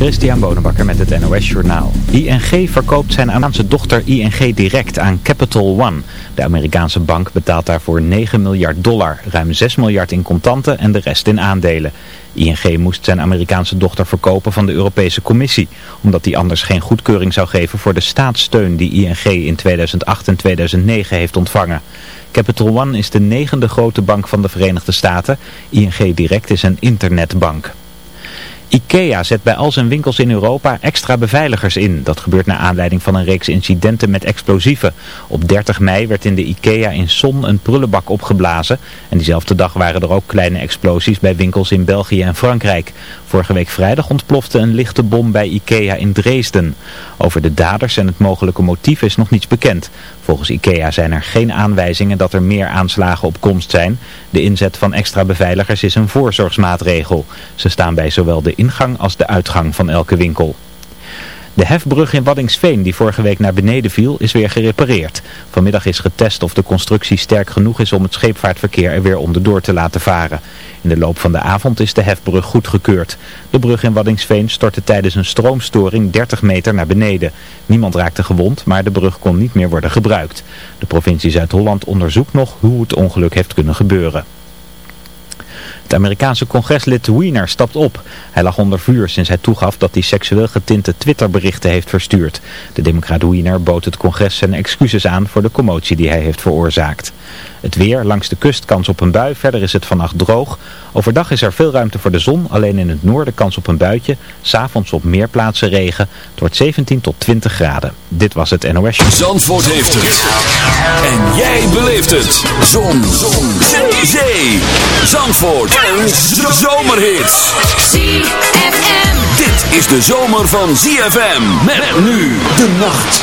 Christian Bonenbakker met het NOS Journaal. ING verkoopt zijn Amerikaanse dochter ING Direct aan Capital One. De Amerikaanse bank betaalt daarvoor 9 miljard dollar, ruim 6 miljard in contanten en de rest in aandelen. ING moest zijn Amerikaanse dochter verkopen van de Europese Commissie, omdat die anders geen goedkeuring zou geven voor de staatssteun die ING in 2008 en 2009 heeft ontvangen. Capital One is de negende grote bank van de Verenigde Staten. ING Direct is een internetbank. IKEA zet bij al zijn winkels in Europa extra beveiligers in. Dat gebeurt naar aanleiding van een reeks incidenten met explosieven. Op 30 mei werd in de IKEA in Son een prullenbak opgeblazen. En diezelfde dag waren er ook kleine explosies bij winkels in België en Frankrijk. Vorige week vrijdag ontplofte een lichte bom bij IKEA in Dresden. Over de daders en het mogelijke motief is nog niets bekend. Volgens IKEA zijn er geen aanwijzingen dat er meer aanslagen op komst zijn. De inzet van extra beveiligers is een voorzorgsmaatregel. Ze staan bij zowel de ingang als de uitgang van elke winkel. De hefbrug in Waddingsveen die vorige week naar beneden viel is weer gerepareerd. Vanmiddag is getest of de constructie sterk genoeg is om het scheepvaartverkeer er weer onderdoor te laten varen. In de loop van de avond is de hefbrug goedgekeurd. De brug in Waddingsveen stortte tijdens een stroomstoring 30 meter naar beneden. Niemand raakte gewond, maar de brug kon niet meer worden gebruikt. De provincie Zuid-Holland onderzoekt nog hoe het ongeluk heeft kunnen gebeuren. Het Amerikaanse congreslid Wiener stapt op. Hij lag onder vuur sinds hij toegaf dat hij seksueel getinte Twitterberichten heeft verstuurd. De democraat Wiener bood het congres zijn excuses aan voor de commotie die hij heeft veroorzaakt. Het weer, langs de kust kans op een bui, verder is het vannacht droog. Overdag is er veel ruimte voor de zon, alleen in het noorden kans op een buitje. S'avonds op meer plaatsen regen. Het wordt 17 tot 20 graden. Dit was het NOS. Zandvoort heeft het. En jij het. Zon. zon. Zee. Zee. Zandvoort. En zomerhits. ZFM. Dit is de zomer van ZFM. Met nu de nacht.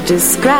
To describe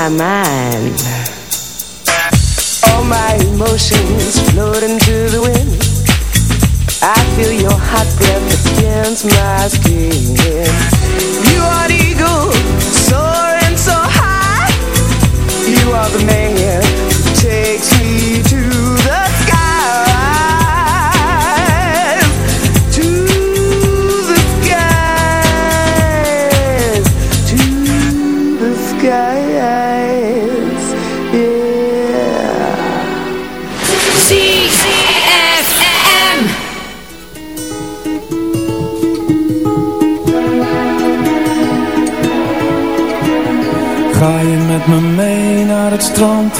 my mind. All my emotions floating to the wind. I feel your hot breath against my skin.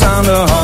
time to home.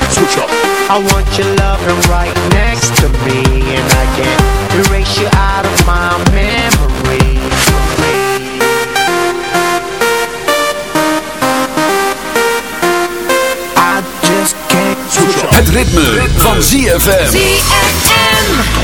Switch up. I want your loving right next to me, and I can't erase you out of my memory. I just can't Switch up. Het ritme, van ZFM. ZFM.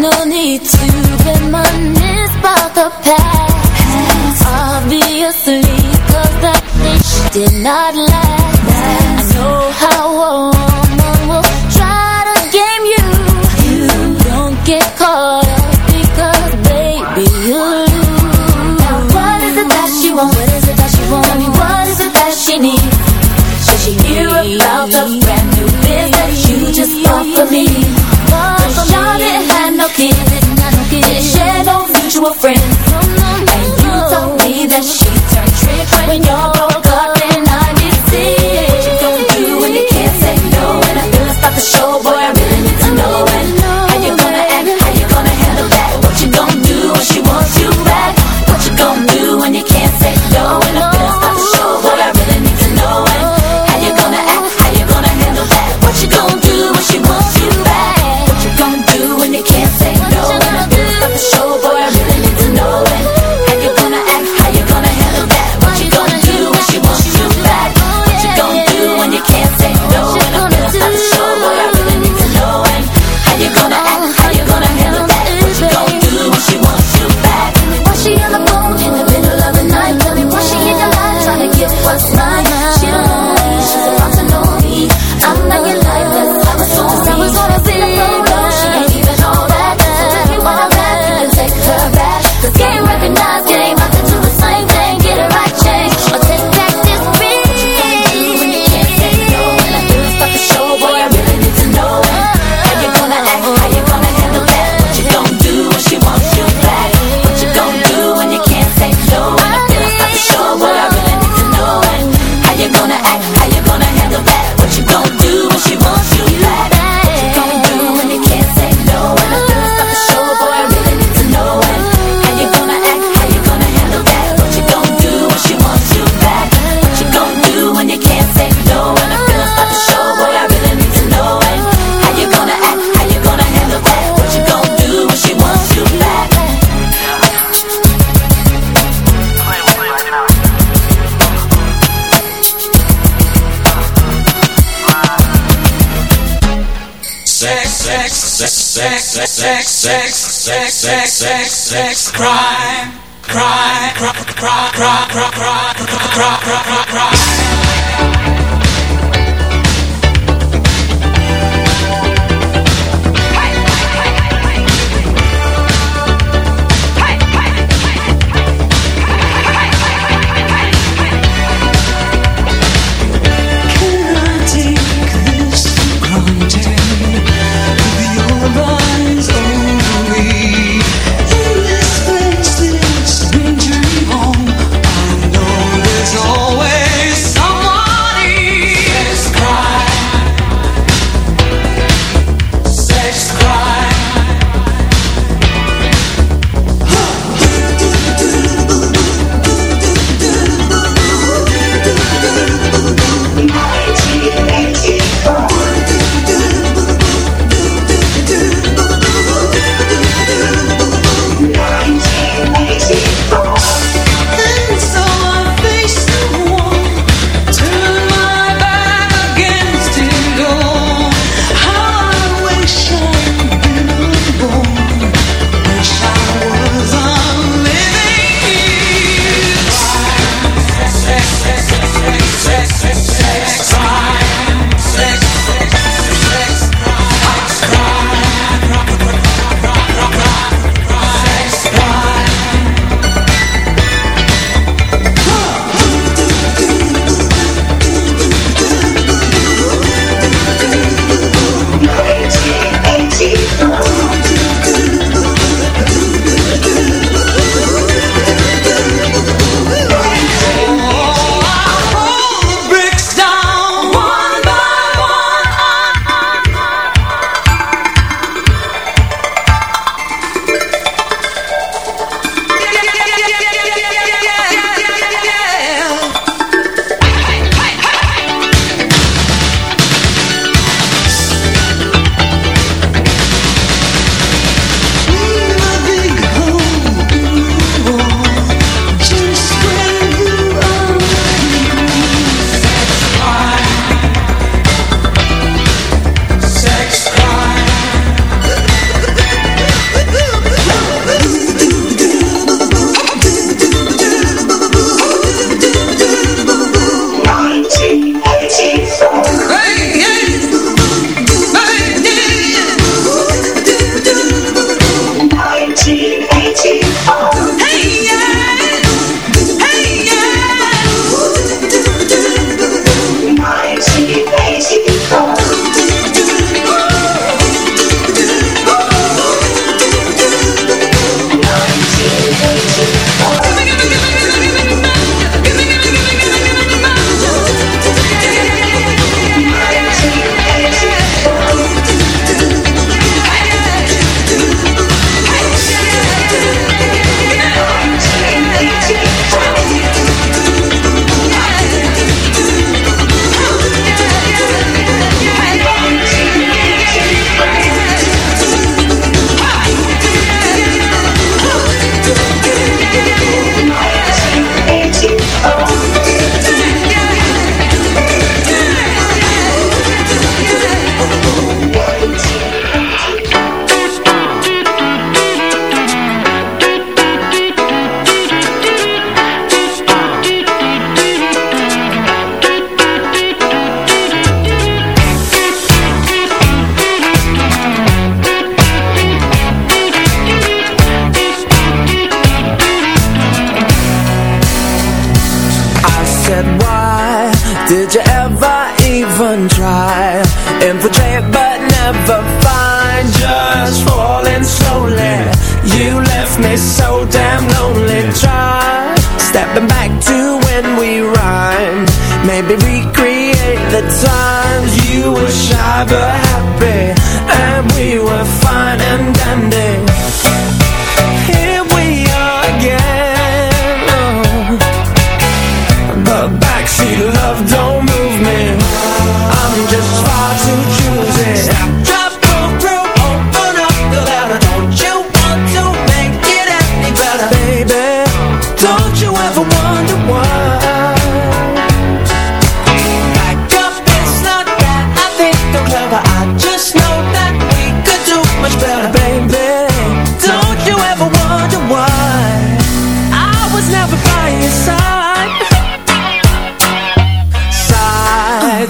no need to reminisce about the past. past. Obviously, cause that bitch did not last. last. I know how a woman will try to game you. You don't get caught up because, baby, you lose. Now, what is it that she wants? What is it that she wants? I what is it that she needs? She, she hear about the brand new biz that you just bought for me. friend. No, no, no, and you told me that she turned trick when you're sex crime.